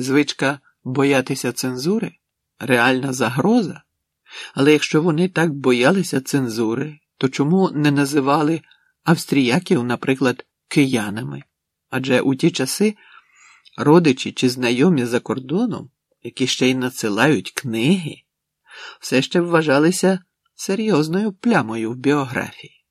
звичка боятися цензури, реальна загроза. Але якщо вони так боялися цензури, то чому не називали австріяків, наприклад, киянами? Адже у ті часи родичі чи знайомі за кордоном, які ще й надсилають книги, все ще вважалися серйозною плямою в біографії.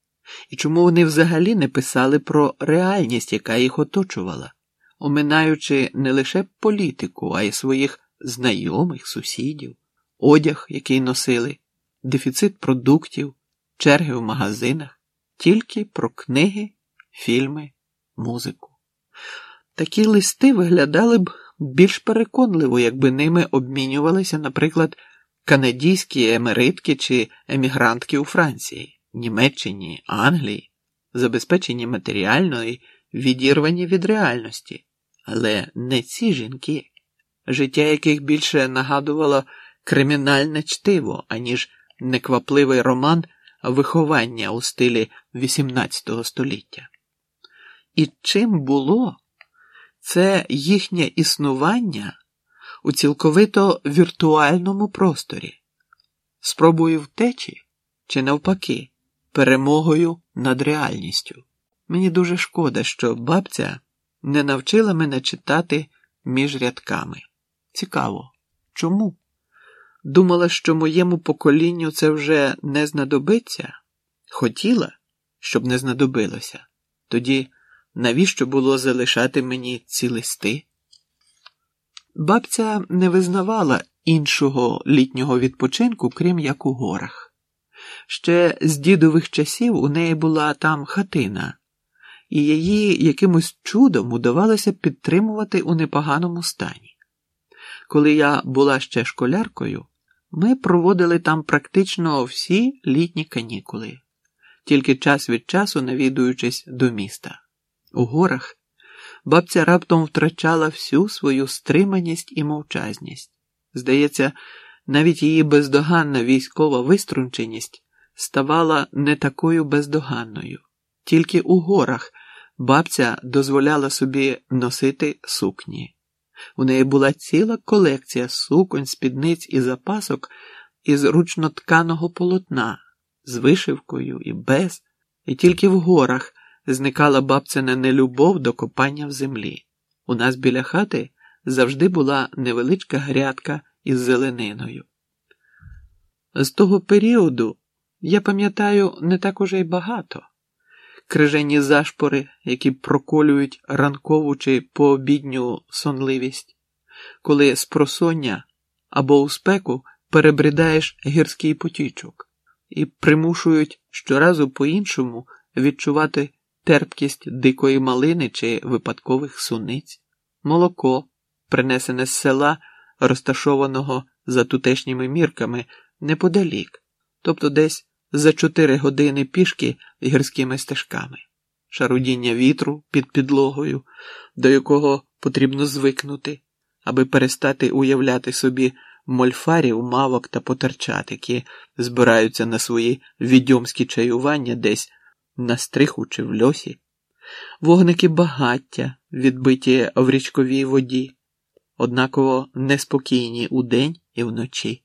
І чому вони взагалі не писали про реальність, яка їх оточувала, оминаючи не лише політику, а й своїх знайомих, сусідів, одяг, який носили, дефіцит продуктів, черги в магазинах, тільки про книги, фільми, музику. Такі листи виглядали б більш переконливо, якби ними обмінювалися, наприклад, канадійські емеритки чи емігрантки у Франції, Німеччині, Англії, забезпечені матеріально і відірвані від реальності, але не ці жінки, життя яких більше нагадувало кримінальне чтиво, аніж неквапливий роман виховання у стилі XVIII століття. І чим було це їхнє існування у цілковито віртуальному просторі, спробою втечі чи навпаки, перемогою над реальністю. Мені дуже шкода, що бабця не навчила мене читати між рядками. Цікаво, чому? Думала, що моєму поколінню це вже не знадобиться, хотіла, щоб не знадобилося. Тоді навіщо було залишати мені ці листи? Бабця не визнавала іншого літнього відпочинку, крім як у горах. Ще з дідових часів у неї була там хатина, і її якимось чудом удавалося підтримувати у непоганому стані. Коли я була ще школяркою, ми проводили там практично всі літні канікули, тільки час від часу навідуючись до міста. У горах бабця раптом втрачала всю свою стриманість і мовчазність. Здається, навіть її бездоганна військова виструнченість ставала не такою бездоганною. Тільки у горах бабця дозволяла собі носити сукні. У неї була ціла колекція суконь, спідниць і запасок із ручнотканого полотна, з вишивкою і без, і тільки в горах зникала бабцина нелюбов до копання в землі. У нас біля хати завжди була невеличка грядка із зелениною. З того періоду я пам'ятаю не так уже й багато. Крижені зашпори, які проколюють ранкову чи пообідню сонливість, коли з просоння або у спеку перебридаєш гірський потічок і примушують щоразу по-іншому відчувати терпкість дикої малини чи випадкових суниць, молоко, принесене з села, розташованого за тутешніми мірками неподалік, тобто десь за чотири години пішки гірськими стежками, шарудіння вітру під підлогою, до якого потрібно звикнути, аби перестати уявляти собі мольфарів, мавок та потерчат, які збираються на свої відьомські чаювання десь на стриху чи в льосі, вогники багаття, відбиті в річковій воді, однаково неспокійні удень і вночі,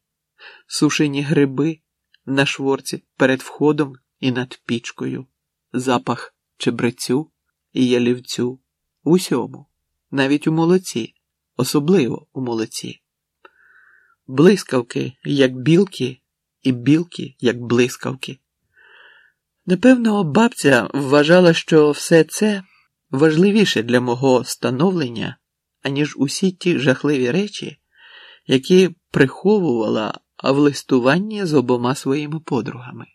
сушені гриби на шворці перед входом і над пічкою, запах чебрецю і ялівцю, усьому, навіть у молоці, особливо у молоці. Блискавки, як білки, і білки, як блискавки. Напевно, бабця вважала, що все це важливіше для мого становлення, аніж усі ті жахливі речі, які приховувала в листуванні з обома своїми подругами.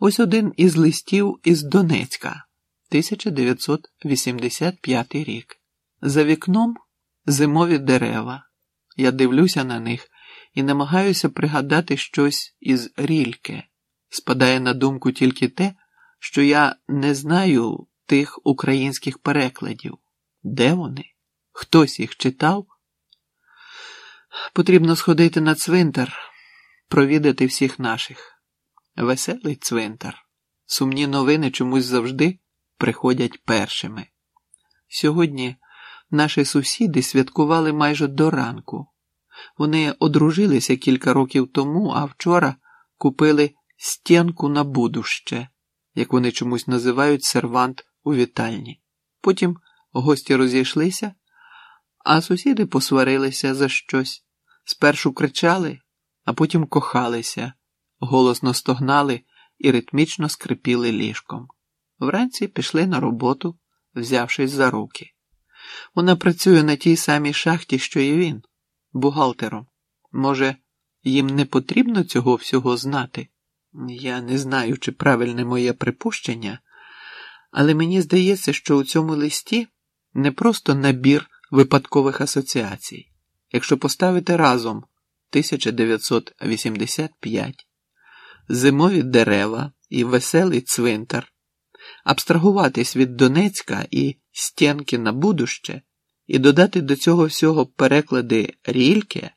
Ось один із листів із Донецька, 1985 рік. За вікном зимові дерева. Я дивлюся на них і намагаюся пригадати щось із рільки. Спадає на думку тільки те, що я не знаю тих українських перекладів. Де вони? Хтось їх читав? Потрібно сходити на цвинтар, провідати всіх наших. Веселий цвинтар. Сумні новини чомусь завжди приходять першими. Сьогодні наші сусіди святкували майже до ранку. Вони одружилися кілька років тому, а вчора купили стінку на будуще, як вони чомусь називають сервант у вітальні. Потім гості розійшлися, а сусіди посварилися за щось. Спершу кричали, а потім кохалися, голосно стогнали і ритмічно скрипіли ліжком. Вранці пішли на роботу, взявшись за руки. Вона працює на тій самій шахті, що і він, бухгалтером. Може, їм не потрібно цього всього знати? Я не знаю, чи правильне моє припущення, але мені здається, що у цьому листі не просто набір випадкових асоціацій. Якщо поставити разом 1985, зимові дерева і веселий цвинтар, абстрагуватись від Донецька і стінки на будуще і додати до цього всього переклади рільке.